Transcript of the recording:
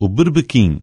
O berbequim.